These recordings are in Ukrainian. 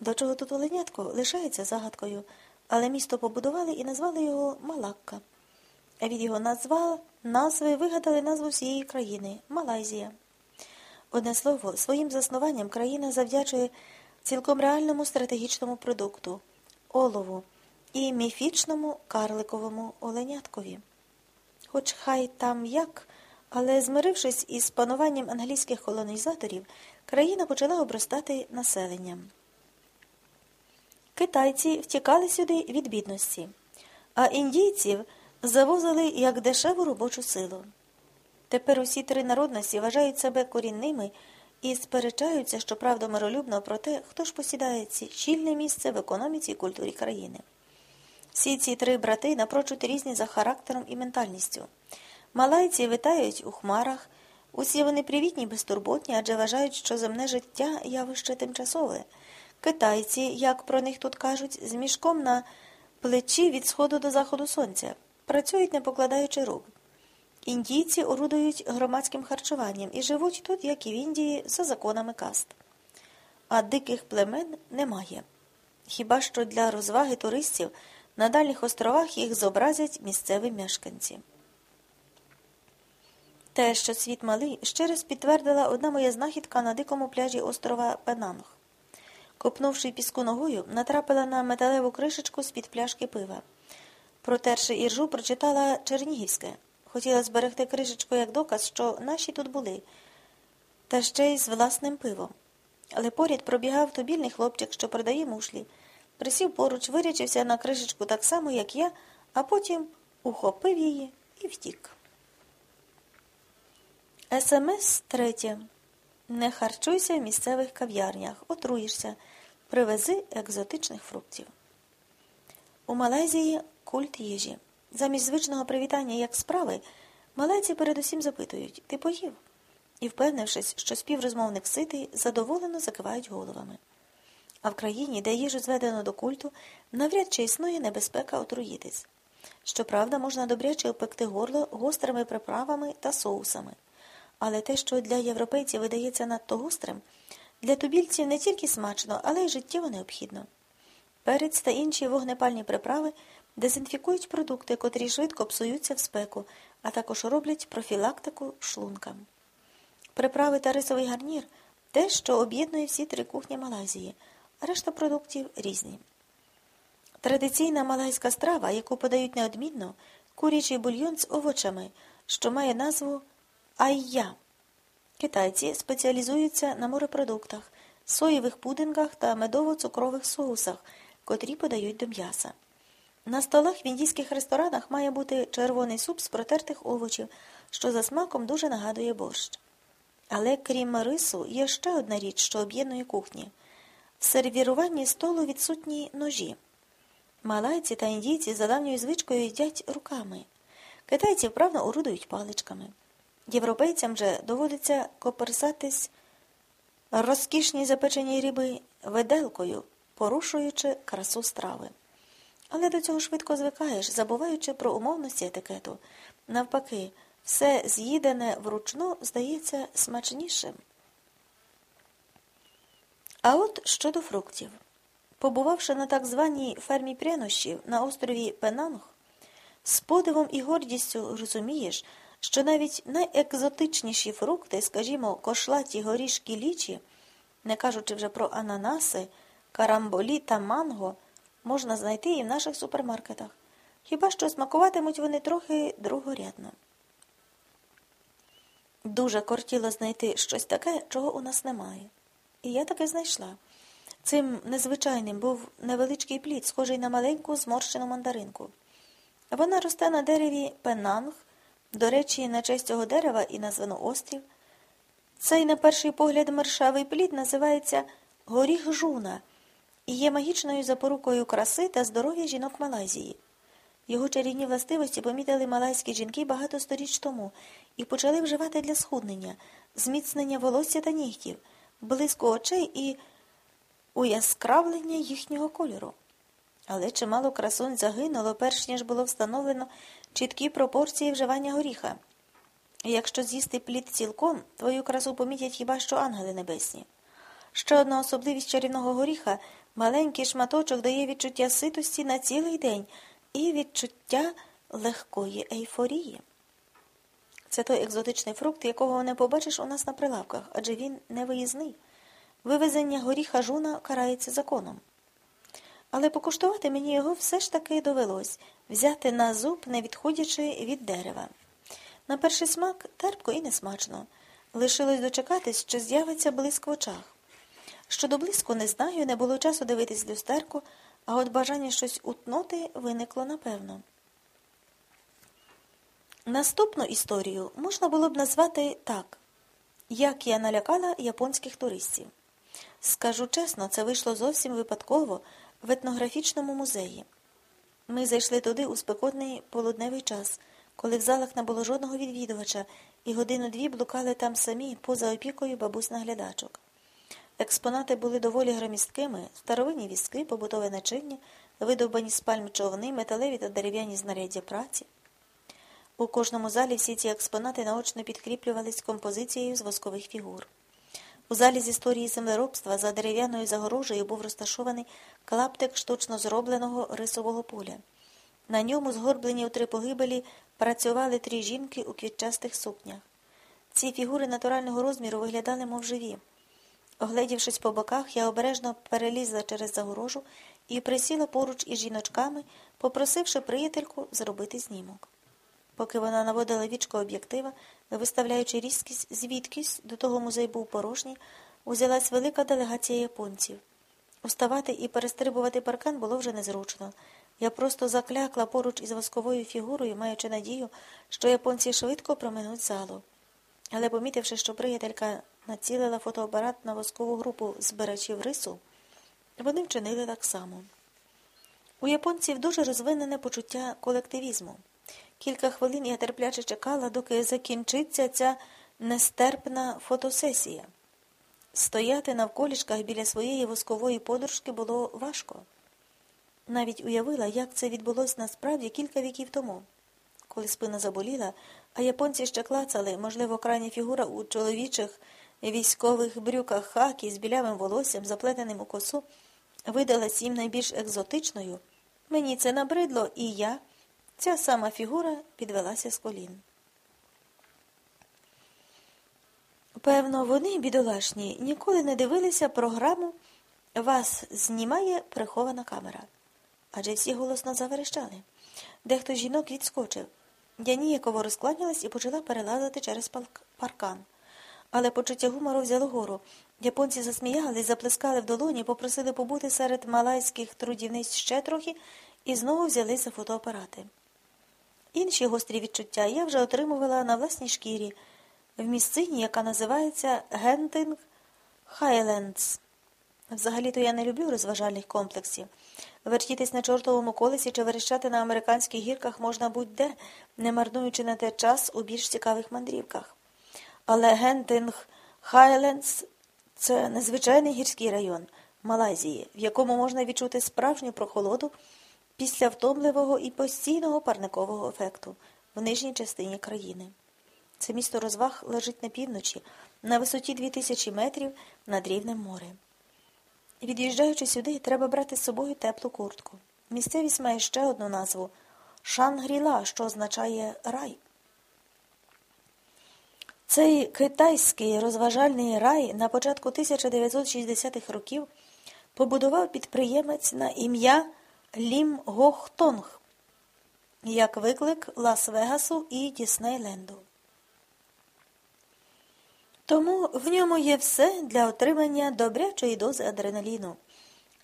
До чого тут оленятко лишається загадкою, але місто побудували і назвали його Малакка. А від його назва, назви вигадали назву всієї країни Малайзія. Одне слово, своїм заснуванням країна завдячує цілком реальному стратегічному продукту олову і міфічному карликовому оленяткові. Хоч хай там як, але змирившись із пануванням англійських колонізаторів, країна почала обростати населенням. Китайці втікали сюди від бідності, а індійців завозили як дешеву робочу силу. Тепер усі три народності вважають себе корінними і сперечаються, щоправда, миролюбно про те, хто ж посідає чільне місце в економіці і культурі країни. Всі ці три брати напрочуд різні за характером і ментальністю. Малайці витають у хмарах, усі вони привітні, безтурботні, адже вважають, що земне життя явище тимчасове. Китайці, як про них тут кажуть, з мішком на плечі від сходу до заходу сонця, працюють, не покладаючи рук. Індійці орудують громадським харчуванням і живуть тут, як і в Індії, за законами каст. А диких племен немає. Хіба що для розваги туристів на дальніх островах їх зобразять місцеві мешканці. Те, що світ малий, ще раз підтвердила одна моя знахідка на дикому пляжі острова Пенанг. Копнувши піску ногою, натрапила на металеву кришечку з-під пляшки пива. Протерши іржу, прочитала Чернігівське. Хотіла зберегти кришечку як доказ, що наші тут були, та ще й з власним пивом. Але поряд пробігав тобільний хлопчик, що продає мушлі. Присів поруч, вирячився на кришечку так само, як я, а потім ухопив її і втік. СМС третє. Не харчуйся в місцевих кав'ярнях, отруєшся, привези екзотичних фруктів. У Малайзії культ їжі. Замість звичного привітання як справи, малайці передусім запитують Ти поїв? І, впевнившись, що співрозмовник ситий, задоволено закивають головами. А в країні, де їжу зведено до культу, навряд чи існує небезпека отруїтись. Щоправда, можна добряче опекти горло гострими приправами та соусами. Але те, що для європейців видається надто гострим, для тубільців не тільки смачно, але й життєво необхідно. Перець та інші вогнепальні приправи дезінфікують продукти, котрі швидко псуються в спеку, а також роблять профілактику шлункам. Приправи та рисовий гарнір те, що об'єднує всі три кухні Малайзії, а решта продуктів різні. Традиційна малайська страва, яку подають неодмінно, курячий бульйон з овочами, що має назву Айя. Китайці спеціалізуються на морепродуктах, соєвих пудингах та медово-цукрових соусах, котрі подають до м'яса. На столах в індійських ресторанах має бути червоний суп з протертих овочів, що за смаком дуже нагадує борщ. Але крім рису, є ще одна річ, що об'єднує кухні. В сервіруванні столу відсутні ножі. Малайці та індійці за давньою звичкою їдять руками. Китайці вправно орудують паличками. Європейцям же доводиться коперсатись розкішні запечені риби виделкою, порушуючи красу страви. Але до цього швидко звикаєш, забуваючи про умовності етикету. Навпаки, все з'їдене вручну здається смачнішим. А от щодо фруктів. Побувавши на так званій фермі прянощів на острові Пенанг, з подивом і гордістю розумієш, що навіть найекзотичніші фрукти, скажімо, кошлаті горішки лічі, не кажучи вже про ананаси, карамболі та манго, можна знайти і в наших супермаркетах. Хіба що смакуватимуть вони трохи другорядно. Дуже кортіло знайти щось таке, чого у нас немає. І я таки знайшла. Цим незвичайним був невеличкий плід, схожий на маленьку зморщену мандаринку. Вона росте на дереві пенанг, до речі, на честь цього дерева і названо острів. Цей, на перший погляд, мершавий плід називається горіх жуна і є магічною запорукою краси та здоров'я жінок Малайзії. Його чарівні властивості помітили малайські жінки багато сторіч тому і почали вживати для схуднення, зміцнення волосся та нігтів, блиску очей і уяскравлення їхнього кольору. Але чимало красунь загинуло, перш ніж було встановлено чіткі пропорції вживання горіха. Якщо з'їсти плід цілком, твою красу помітять хіба що ангели небесні. Ще одна особливість чарівного горіха маленький шматочок дає відчуття ситості на цілий день і відчуття легкої ейфорії. Це той екзотичний фрукт, якого не побачиш у нас на прилавках, адже він не виїзний. Вивезення горіха жуна карається законом. Але покуштувати мені його все ж таки довелось взяти на зуб, не відходячи від дерева. На перший смак терпко і несмачно. Лишилось дочекатись, що з'явиться блиск в очах. Щодо блиску не знаю, не було часу дивитись люстерку, а от бажання щось утнути виникло напевно. Наступну історію можна було б назвати так, як я налякала японських туристів. Скажу чесно, це вийшло зовсім випадково в етнографічному музеї. Ми зайшли туди у спекотний полудневий час, коли в залах не було жодного відвідувача, і годину-дві блукали там самі поза опікою бабусь наглядачок. Експонати були доволі громісткими, старовинні візки, побутове начиння, видовбані з пальм човни, металеві та дерев'яні знаряддя праці. У кожному залі всі ці експонати наочно підкріплювались композицією з воскових фігур. У залі з історії землеробства за дерев'яною загорожею був розташований клаптик штучно зробленого рисового поля. На ньому, згорблені у три погибелі, працювали три жінки у квітчастих сукнях. Ці фігури натурального розміру виглядали, мов живі. Огледівшись по боках, я обережно перелізла через загорожу і присіла поруч із жіночками, попросивши приятельку зробити знімок. Поки вона наводила вічко об'єктива, виставляючи різкість, звідкись до того музей був порожній, узялась велика делегація японців. Уставати і перестрибувати паркан було вже незручно. Я просто заклякла поруч із восковою фігурою, маючи надію, що японці швидко проминуть залу. Але, помітивши, що приятелька націлила фотоапарат на воскову групу збирачів рису, вони вчинили так само. У японців дуже розвинене почуття колективізму. Кілька хвилин я терпляче чекала, доки закінчиться ця нестерпна фотосесія. Стояти навколішках біля своєї воскової подружки було важко. Навіть уявила, як це відбулося насправді кілька віків тому. Коли спина заболіла, а японці ще клацали, можливо, крайня фігура у чоловічих військових брюках хакі з білявим волоссям, заплетеним у косу, видалась їм найбільш екзотичною. Мені це набридло, і я. Ця сама фігура підвелася з колін. Певно, вони, бідолашні, ніколи не дивилися програму Вас знімає прихована камера. Адже всі голосно заверещали. Дехто жінок відскочив. Я ніяково розкланялась і почала перелазити через паркан. Але почуття гумору взяло гору. Японці засміялись, заплескали в долоні, попросили побути серед малайських трудівниць ще трохи і знову взяли за фотоапарати. Інші гострі відчуття я вже отримувала на власній шкірі в місцині, яка називається Гентинг Хайлендс. Взагалі-то я не люблю розважальних комплексів. Вертітись на чортовому колесі чи верещати на американських гірках можна будь-де, не марнуючи на те час у більш цікавих мандрівках. Але Гентинг Хайлендс це незвичайний гірський район Малайзії, в якому можна відчути справжню прохолоду після втомливого і постійного парникового ефекту в нижній частині країни. Це місто розваг лежить на півночі, на висоті 2000 метрів над рівнем морем. Від'їжджаючи сюди, треба брати з собою теплу куртку. Місцевість має ще одну назву Шангріла, що означає рай. Цей китайський розважальний рай на початку 1960-х років побудував підприємець на ім'я Лім Гохтонг, як виклик Лас-Вегасу і Діснейленду. Тому в ньому є все для отримання добрячої дози адреналіну,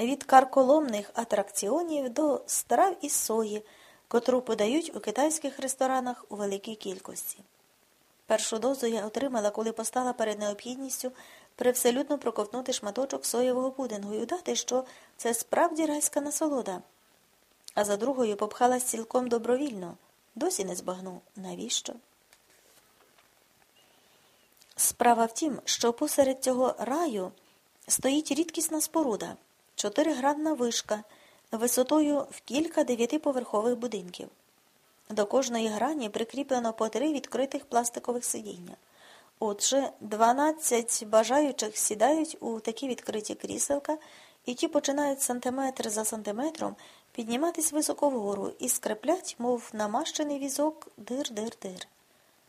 від карколомних атракціонів до страв із сої, котру подають у китайських ресторанах у великій кількості. Першу дозу я отримала, коли постала перед необхідністю привселюдно проковтнути шматочок соєвого пудингу і удати, що це справді райська насолода. А за другою попхалась цілком добровільно. Досі не збагну. Навіщо? Справа в тім, що посеред цього раю стоїть рідкісна споруда, чотиригранна вишка, висотою в кілька дев'ятиповерхових будинків. До кожної грані прикріплено по три відкритих пластикових сидіння. Отже, 12 бажаючих сідають у такі відкриті кріселка, і ті починають сантиметр за сантиметром підніматись високо вгору і скреплять, мов намащений візок, дир-дир-дир.